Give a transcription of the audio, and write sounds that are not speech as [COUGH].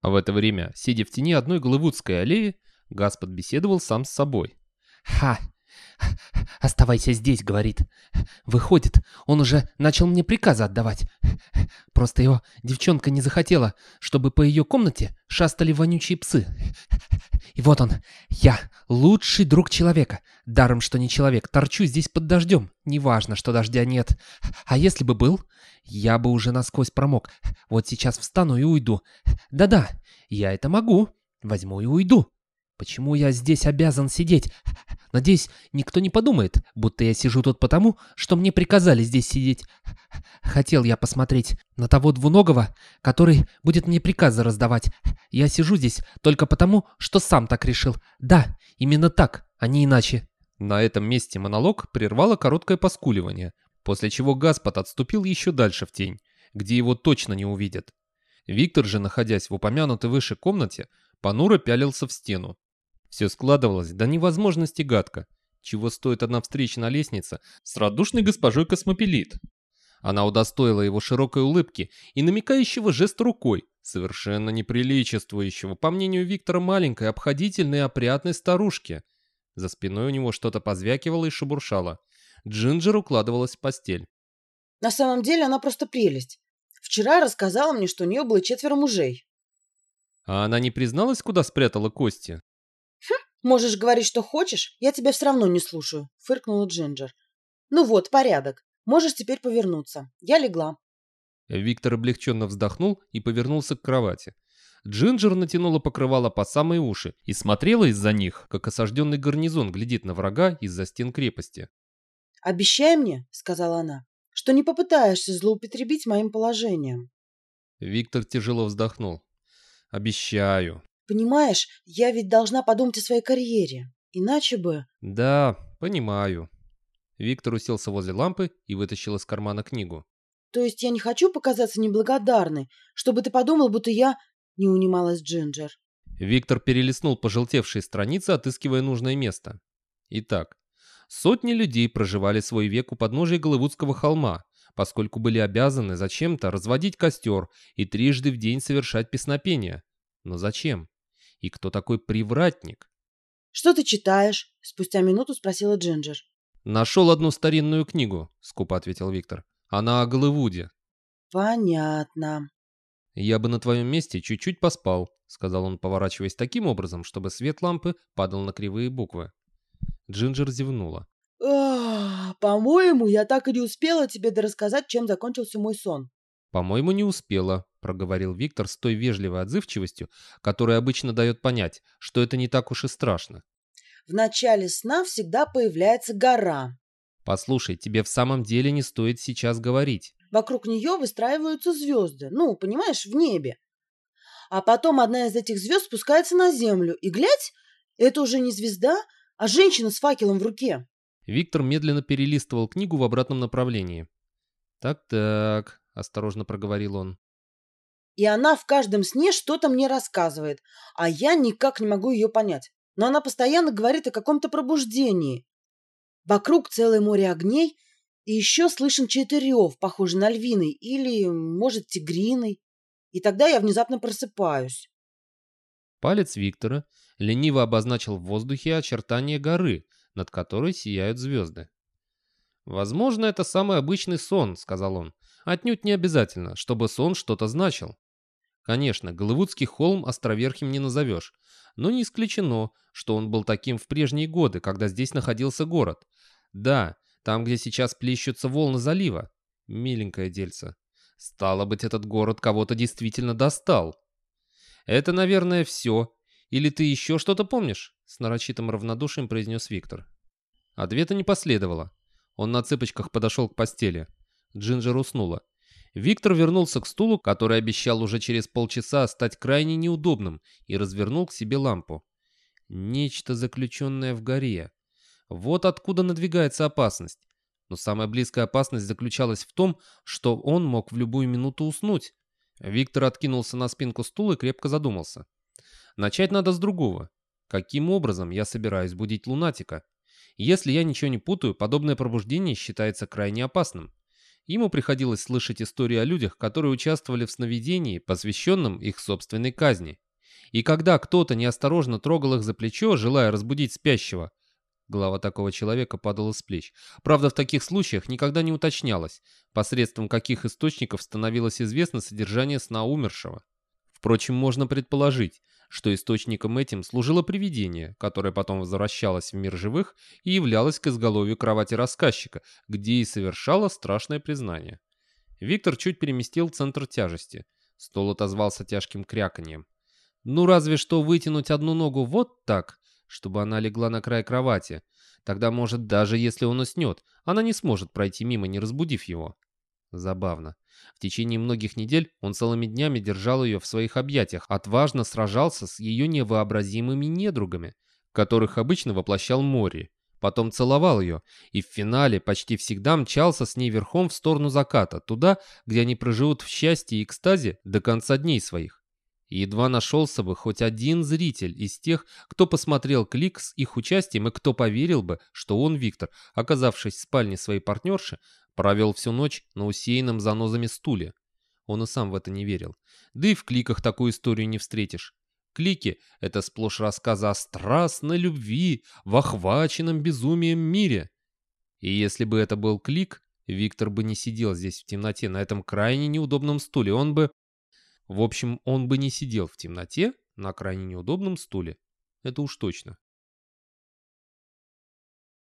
А в это время, сидя в тени одной голливудской аллеи, Гаспод беседовал сам с собой. «Ха! Оставайся здесь», — говорит. «Выходит, он уже начал мне приказы отдавать. [LAUGHS] Просто его девчонка не захотела, чтобы по ее комнате шастали вонючие псы. И вот он, я, лучший друг человека. Даром, что не человек, торчу здесь под дождем. Неважно, что дождя нет. А если бы был, я бы уже насквозь промок. Вот сейчас встану и уйду. Да-да, я это могу. Возьму и уйду. Почему я здесь обязан сидеть? Надеюсь, никто не подумает, будто я сижу тут потому, что мне приказали здесь сидеть. Хотел я посмотреть на того двуногого, который будет мне приказы раздавать. Я сижу здесь только потому, что сам так решил. Да, именно так, а не иначе. На этом месте монолог прервало короткое поскуливание, после чего Гаспод отступил еще дальше в тень, где его точно не увидят. Виктор же, находясь в упомянутой выше комнате, понуро пялился в стену, все складывалось до невозможности гадко, чего стоит одна встреча на лестнице с радушной госпожой Космопелит. Она удостоила его широкой улыбки и намекающего жест рукой, совершенно неприличествующего, по мнению Виктора, маленькой, обходительной, опрятной старушки. За спиной у него что-то позвякивало и шебуршало. Джинджер укладывалась в постель. На самом деле она просто прелесть. Вчера рассказала мне, что у нее было четверо мужей. А она не призналась, куда спрятала кости? «Можешь говорить, что хочешь, я тебя все равно не слушаю», — фыркнула Джинджер. «Ну вот, порядок. Можешь теперь повернуться. Я легла». Виктор облегченно вздохнул и повернулся к кровати. Джинджер натянула покрывало по самые уши и смотрела из-за них, как осажденный гарнизон глядит на врага из-за стен крепости. «Обещай мне», — сказала она, — «что не попытаешься злоупотребить моим положением». Виктор тяжело вздохнул. «Обещаю». Понимаешь, я ведь должна подумать о своей карьере. Иначе бы... Да, понимаю. Виктор уселся возле лампы и вытащил из кармана книгу. То есть я не хочу показаться неблагодарной, чтобы ты подумал, будто я... Не унималась Джинджер. Виктор перелистнул пожелтевшие страницы, отыскивая нужное место. Итак, сотни людей проживали свой век у подножия Голливудского холма, поскольку были обязаны зачем-то разводить костер и трижды в день совершать песнопения. Но зачем? И кто такой привратник? «Что ты читаешь?» — спустя минуту спросила Джинджер. «Нашел одну старинную книгу», — скупо ответил Виктор. «Она о Голливуде». «Понятно». «Я бы на твоем месте чуть-чуть поспал», — сказал он, поворачиваясь таким образом, чтобы свет лампы падал на кривые буквы. Джинджер зевнула. «По-моему, я так и не успела тебе дорассказать, чем закончился мой сон». «По-моему, не успела», — проговорил Виктор с той вежливой отзывчивостью, которая обычно дает понять, что это не так уж и страшно. «В начале сна всегда появляется гора». «Послушай, тебе в самом деле не стоит сейчас говорить». «Вокруг нее выстраиваются звезды, ну, понимаешь, в небе. А потом одна из этих звезд спускается на землю, и, глядь, это уже не звезда, а женщина с факелом в руке». Виктор медленно перелистывал книгу в обратном направлении. «Так-так», осторожно проговорил он. И она в каждом сне что-то мне рассказывает, а я никак не могу ее понять. Но она постоянно говорит о каком-то пробуждении. Вокруг целое море огней, и еще слышен чей-то рев, похожий на львиный или, может, тигриный. И тогда я внезапно просыпаюсь. Палец Виктора лениво обозначил в воздухе очертания горы, над которой сияют звезды. «Возможно, это самый обычный сон», — сказал он. Отнюдь не обязательно, чтобы сон что-то значил. Конечно, Голливудский холм островерхим не назовешь, но не исключено, что он был таким в прежние годы, когда здесь находился город. Да, там, где сейчас плещутся волны залива. Миленькое дельце. Стало быть, этот город кого-то действительно достал. Это, наверное, все. Или ты еще что-то помнишь? С нарочитым равнодушием произнес Виктор. Ответа не последовало. Он на цыпочках подошел к постели. Джинджер уснула. Виктор вернулся к стулу, который обещал уже через полчаса стать крайне неудобным, и развернул к себе лампу. Нечто заключенное в горе. Вот откуда надвигается опасность. Но самая близкая опасность заключалась в том, что он мог в любую минуту уснуть. Виктор откинулся на спинку стула и крепко задумался. Начать надо с другого. Каким образом я собираюсь будить лунатика? Если я ничего не путаю, подобное пробуждение считается крайне опасным. Ему приходилось слышать истории о людях, которые участвовали в сновидении, посвященном их собственной казни. И когда кто-то неосторожно трогал их за плечо, желая разбудить спящего, голова такого человека падала с плеч. Правда, в таких случаях никогда не уточнялось, посредством каких источников становилось известно содержание сна умершего. Впрочем, можно предположить, что источником этим служило привидение, которое потом возвращалось в мир живых и являлось к изголовью кровати рассказчика, где и совершало страшное признание. Виктор чуть переместил центр тяжести. Стол отозвался тяжким кряканьем. Ну, разве что вытянуть одну ногу вот так, чтобы она легла на край кровати. Тогда, может, даже если он уснет, она не сможет пройти мимо, не разбудив его. Забавно. В течение многих недель он целыми днями держал ее в своих объятиях, отважно сражался с ее невообразимыми недругами, которых обычно воплощал море. Потом целовал ее, и в финале почти всегда мчался с ней верхом в сторону заката, туда, где они проживут в счастье и экстазе до конца дней своих. И едва нашелся бы хоть один зритель из тех, кто посмотрел клик с их участием и кто поверил бы, что он, Виктор, оказавшись в спальне своей партнерши, Провел всю ночь на усеянном занозами стуле. Он и сам в это не верил. Да и в кликах такую историю не встретишь. Клики — это сплошь рассказы о страстной любви в охваченном безумием мире. И если бы это был клик, Виктор бы не сидел здесь в темноте на этом крайне неудобном стуле. Он бы... В общем, он бы не сидел в темноте на крайне неудобном стуле. Это уж точно.